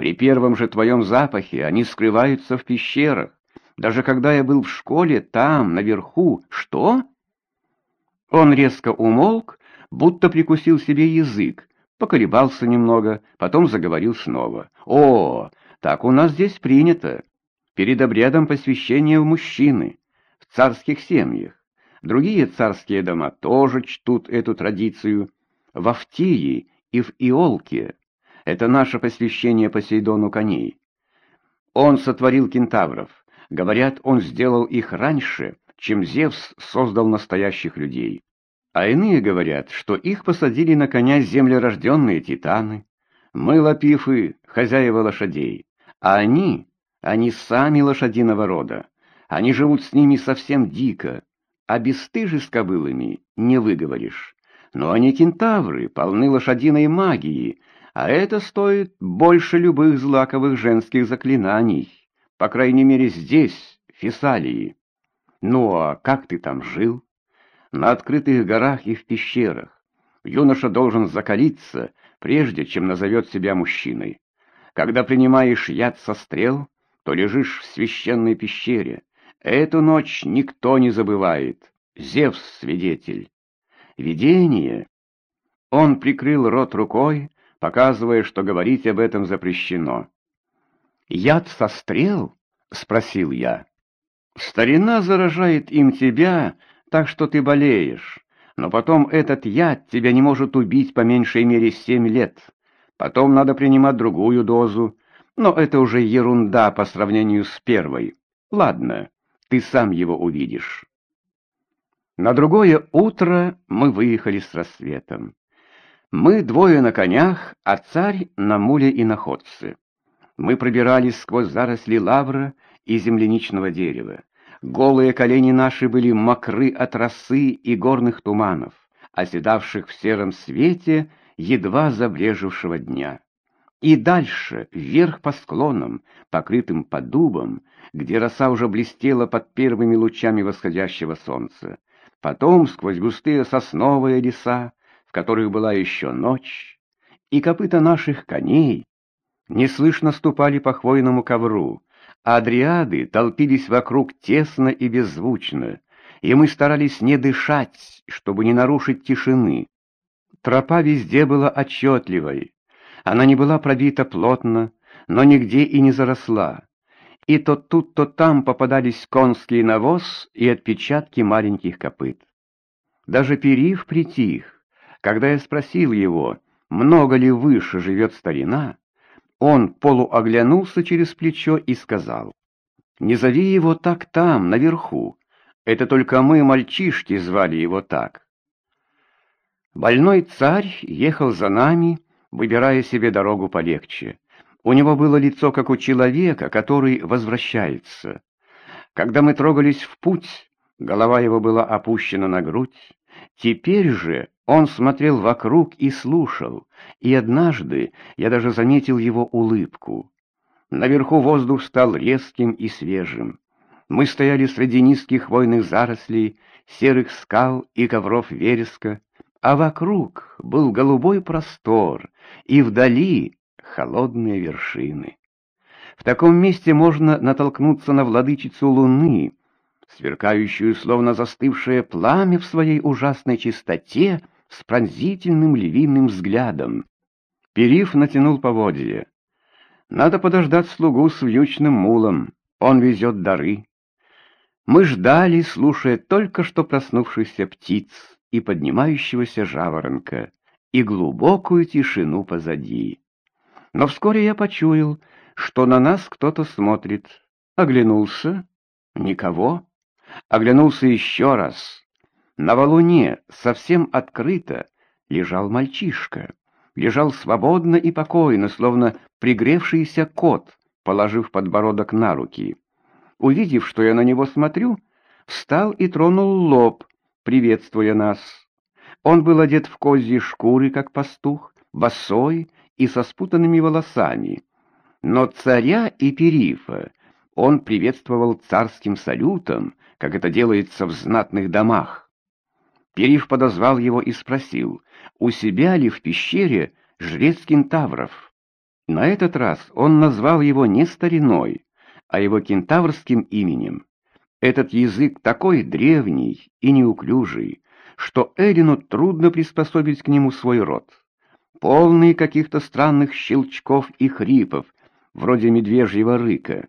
При первом же твоем запахе они скрываются в пещерах. Даже когда я был в школе, там, наверху... Что? Он резко умолк, будто прикусил себе язык, поколебался немного, потом заговорил снова. «О, так у нас здесь принято. Перед обрядом посвящения в мужчины, в царских семьях. Другие царские дома тоже чтут эту традицию. В Автии и в Иолке. Это наше посвящение Посейдону коней. Он сотворил кентавров. Говорят, он сделал их раньше, чем Зевс создал настоящих людей. А иные говорят, что их посадили на коня землерожденные титаны. Мы лапифы, хозяева лошадей, а они, они сами лошадиного рода. Они живут с ними совсем дико, а бесстыжи с кобылами не выговоришь. Но они кентавры, полны лошадиной магии, а это стоит больше любых злаковых женских заклинаний, по крайней мере здесь, в Фессалии. Ну а как ты там жил? на открытых горах и в пещерах. Юноша должен закалиться, прежде чем назовет себя мужчиной. Когда принимаешь яд со стрел, то лежишь в священной пещере. Эту ночь никто не забывает. Зевс — свидетель. Видение. Он прикрыл рот рукой, показывая, что говорить об этом запрещено. «Яд со стрел?» — спросил я. «Старина заражает им тебя, так что ты болеешь. Но потом этот яд тебя не может убить по меньшей мере семь лет. Потом надо принимать другую дозу, но это уже ерунда по сравнению с первой. Ладно, ты сам его увидишь. На другое утро мы выехали с рассветом. Мы двое на конях, а царь на муле и находце. Мы пробирались сквозь заросли лавра и земляничного дерева. Голые колени наши были мокры от росы и горных туманов, оседавших в сером свете едва забрежевшего дня. И дальше, вверх по склонам, покрытым подубом, где роса уже блестела под первыми лучами восходящего солнца. Потом сквозь густые сосновые леса, в которых была еще ночь, и копыта наших коней неслышно ступали по хвойному ковру, а дриады толпились вокруг тесно и беззвучно, и мы старались не дышать, чтобы не нарушить тишины. Тропа везде была отчетливой, она не была пробита плотно, но нигде и не заросла. И то тут, то там попадались конский навоз и отпечатки маленьких копыт. Даже перив притих, когда я спросил его, много ли выше живет старина, он полуоглянулся через плечо и сказал, «Не зови его так там, наверху. Это только мы, мальчишки, звали его так». Больной царь ехал за нами, выбирая себе дорогу полегче. У него было лицо, как у человека, который возвращается. Когда мы трогались в путь, голова его была опущена на грудь. Теперь же он смотрел вокруг и слушал, и однажды я даже заметил его улыбку. Наверху воздух стал резким и свежим. Мы стояли среди низких хвойных зарослей, серых скал и ковров вереска, а вокруг был голубой простор, и вдали холодные вершины. В таком месте можно натолкнуться на владычицу луны, сверкающую, словно застывшее пламя в своей ужасной чистоте, с пронзительным львиным взглядом. Перив натянул поводье. Надо подождать слугу с вьючным мулом, он везет дары. Мы ждали, слушая только что проснувшихся птиц и поднимающегося жаворонка, и глубокую тишину позади. Но вскоре я почуял, что на нас кто-то смотрит. Оглянулся. Никого. Оглянулся еще раз. На валуне, совсем открыто, лежал мальчишка. Лежал свободно и покойно, словно пригревшийся кот, положив подбородок на руки. Увидев, что я на него смотрю, встал и тронул лоб, приветствуя нас. Он был одет в козьи шкуры, как пастух, босой и со спутанными волосами. Но царя и перифа он приветствовал царским салютом, как это делается в знатных домах. Перив подозвал его и спросил, у себя ли в пещере жрец кентавров. На этот раз он назвал его не стариной, а его кентаврским именем. Этот язык такой древний и неуклюжий, что Элину трудно приспособить к нему свой род. Полный каких-то странных щелчков и хрипов, вроде медвежьего рыка.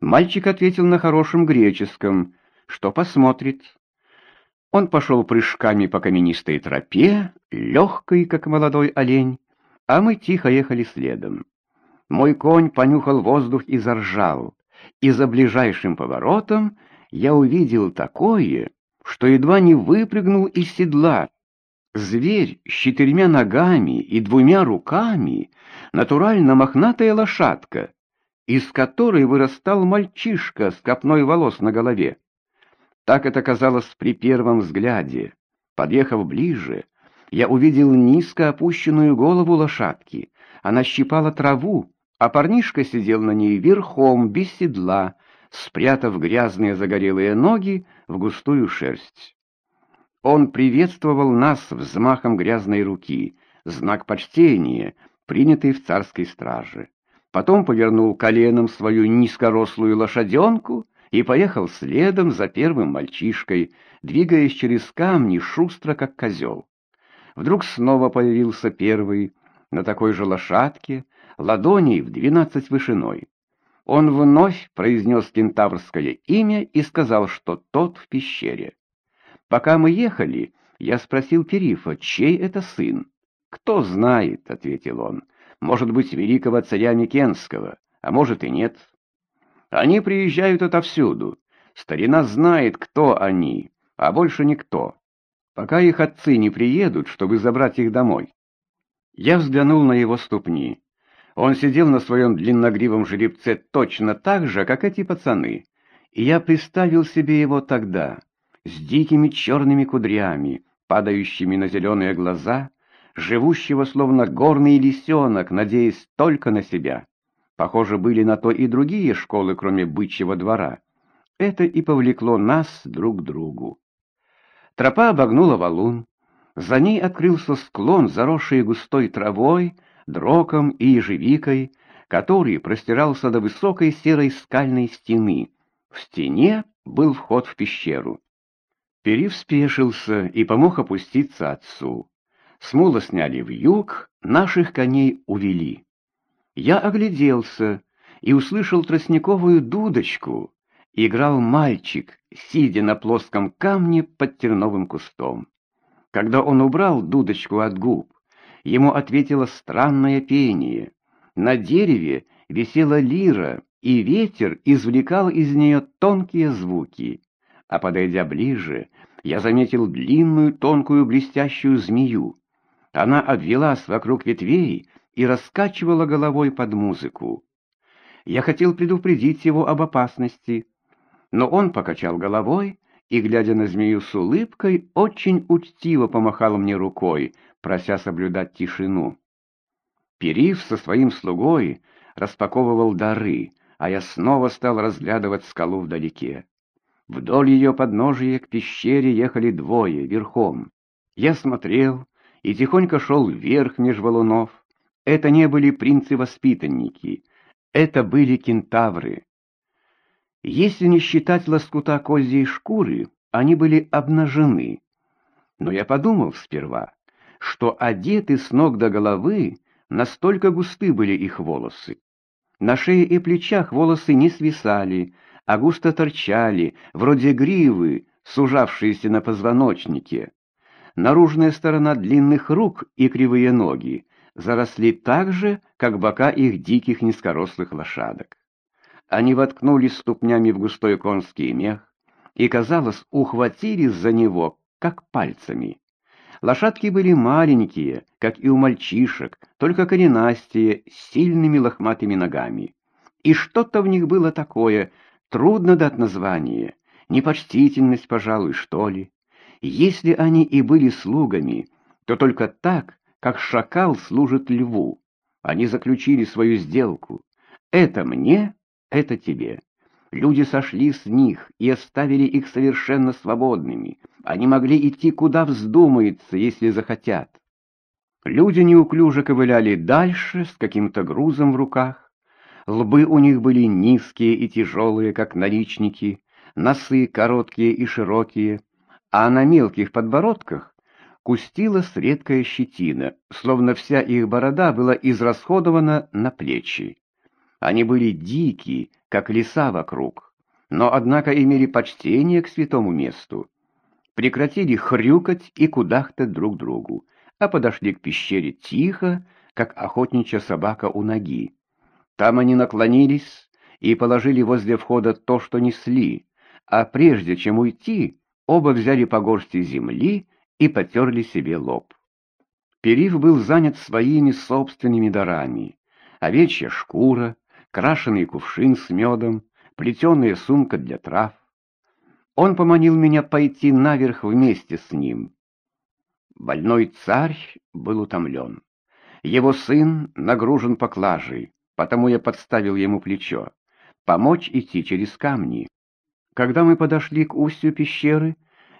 Мальчик ответил на хорошем греческом, что посмотрит. Он пошел прыжками по каменистой тропе, легкой, как молодой олень, а мы тихо ехали следом. Мой конь понюхал воздух и заржал, и за ближайшим поворотом я увидел такое, что едва не выпрыгнул из седла. Зверь с четырьмя ногами и двумя руками, натурально мохнатая лошадка, из которой вырастал мальчишка с копной волос на голове. Так это казалось при первом взгляде. Подъехав ближе, я увидел низко опущенную голову лошадки. Она щипала траву, а парнишка сидел на ней верхом, без седла, спрятав грязные загорелые ноги в густую шерсть. Он приветствовал нас взмахом грязной руки, знак почтения, принятый в царской страже. Потом повернул коленом свою низкорослую лошаденку и поехал следом за первым мальчишкой, двигаясь через камни шустро, как козел. Вдруг снова появился первый, на такой же лошадке, ладоней в двенадцать вышиной. Он вновь произнес кентаврское имя и сказал, что тот в пещере. Пока мы ехали, я спросил Перифа, чей это сын. «Кто знает», — ответил он, — «может быть, великого царя Микенского, а может и нет». Они приезжают отовсюду. Старина знает, кто они, а больше никто пока их отцы не приедут, чтобы забрать их домой. Я взглянул на его ступни. Он сидел на своем длинногривом жеребце точно так же, как эти пацаны, и я представил себе его тогда, с дикими черными кудрями, падающими на зеленые глаза, живущего словно горный лисенок, надеясь только на себя. Похоже, были на то и другие школы, кроме бычьего двора. Это и повлекло нас друг к другу. Тропа обогнула валун. За ней открылся склон, заросший густой травой, дроком и ежевикой, который простирался до высокой серой скальной стены. В стене был вход в пещеру. Перив спешился и помог опуститься отцу. Смула сняли в юг, наших коней увели. Я огляделся и услышал тростниковую дудочку, играл мальчик, сидя на плоском камне под терновым кустом. Когда он убрал дудочку от губ, ему ответило странное пение. На дереве висела лира, и ветер извлекал из нее тонкие звуки. А подойдя ближе, я заметил длинную тонкую блестящую змею. Она обвелась вокруг ветвей и раскачивала головой под музыку. Я хотел предупредить его об опасности, но он покачал головой и, глядя на змею с улыбкой, очень учтиво помахал мне рукой, прося соблюдать тишину. Перив со своим слугой распаковывал дары, а я снова стал разглядывать скалу вдалеке. Вдоль ее подножия к пещере ехали двое, верхом. Я смотрел и тихонько шел вверх меж валунов. Это не были принцы-воспитанники, это были кентавры. Если не считать лоскута козьей шкуры, они были обнажены. Но я подумал сперва, что одеты с ног до головы, настолько густы были их волосы. На шее и плечах волосы не свисали, а густо торчали, вроде гривы, сужавшиеся на позвоночнике. Наружная сторона длинных рук и кривые ноги заросли так же, как бока их диких низкорослых лошадок. Они воткнулись ступнями в густой конский мех и, казалось, ухватились за него, как пальцами. Лошадки были маленькие, как и у мальчишек, только коренастые, с сильными лохматыми ногами. И что-то в них было такое, трудно дать название, непочтительность, пожалуй, что ли. Если они и были слугами, то только так, как шакал служит льву. Они заключили свою сделку. Это мне, это тебе. Люди сошли с них и оставили их совершенно свободными. Они могли идти куда вздумается, если захотят. Люди неуклюже ковыляли дальше с каким-то грузом в руках. Лбы у них были низкие и тяжелые, как наличники, носы короткие и широкие, а на мелких подбородках кустилась редкая щетина, словно вся их борода была израсходована на плечи. Они были дикие, как леса вокруг, но, однако, имели почтение к святому месту. Прекратили хрюкать и кудахтать друг другу, а подошли к пещере тихо, как охотничья собака у ноги. Там они наклонились и положили возле входа то, что несли, а прежде чем уйти, оба взяли по горсти земли и потерли себе лоб. Перив был занят своими собственными дарами. Овечья шкура, крашеный кувшин с медом, плетеная сумка для трав. Он поманил меня пойти наверх вместе с ним. Больной царь был утомлен. Его сын нагружен поклажей, потому я подставил ему плечо. Помочь идти через камни. Когда мы подошли к устью пещеры,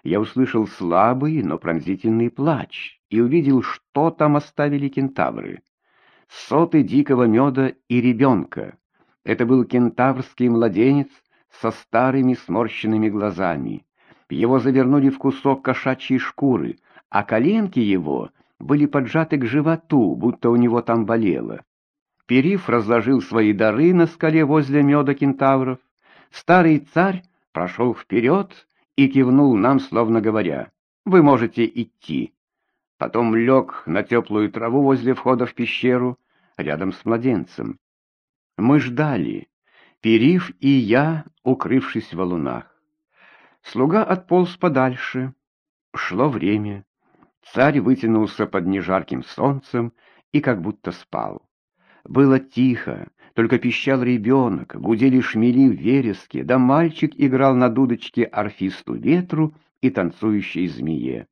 я услышал слабый, но пронзительный плач и увидел, что там оставили кентавры. Соты дикого меда и ребенка. Это был кентаврский младенец со старыми сморщенными глазами. Его завернули в кусок кошачьей шкуры, а коленки его были поджаты к животу, будто у него там болело. Периф разложил свои дары на скале возле меда кентавров. Старый царь прошел вперед и кивнул нам, словно говоря, «Вы можете идти». Потом лег на теплую траву возле входа в пещеру, рядом с младенцем. Мы ждали, Перив и я, укрывшись в валунах. Слуга отполз подальше. Шло время. Царь вытянулся под нежарким солнцем и как будто спал. Было тихо, только пищал ребенок, гудели шмели в вереске, да мальчик играл на дудочке орфисту ветру и танцующей змее.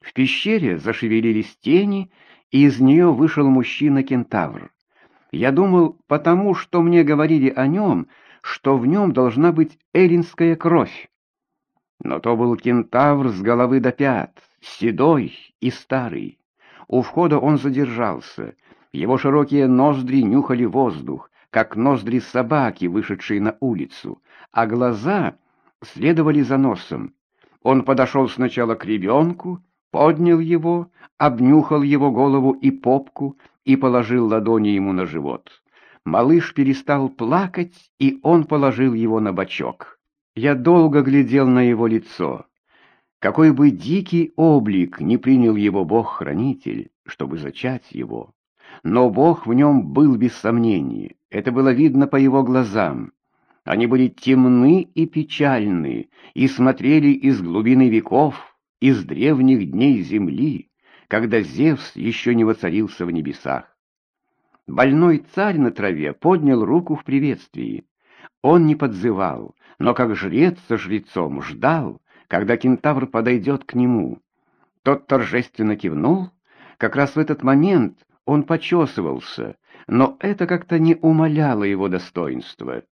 В пещере зашевелились тени, и из нее вышел мужчина-кентавр. Я думал, потому что мне говорили о нем, что в нем должна быть эллинская кровь. Но то был кентавр с головы до пят, седой и старый. У входа он задержался — его широкие ноздри нюхали воздух, как ноздри собаки, вышедшей на улицу, а глаза следовали за носом. Он подошел сначала к ребенку, поднял его, обнюхал его голову и попку и положил ладони ему на живот. Малыш перестал плакать, и он положил его на бочок. Я долго глядел на его лицо. Какой бы дикий облик не принял его Бог-хранитель, чтобы зачать его, но Бог в нем был без сомнения, это было видно по его глазам. Они были темны и печальны, и смотрели из глубины веков, из древних дней земли, когда Зевс еще не воцарился в небесах. Больной царь на траве поднял руку в приветствии. Он не подзывал, но как жрец со жрецом ждал, когда кентавр подойдет к нему. Тот торжественно кивнул. Как раз в этот момент он почесывался, но это как-то не умаляло его достоинства.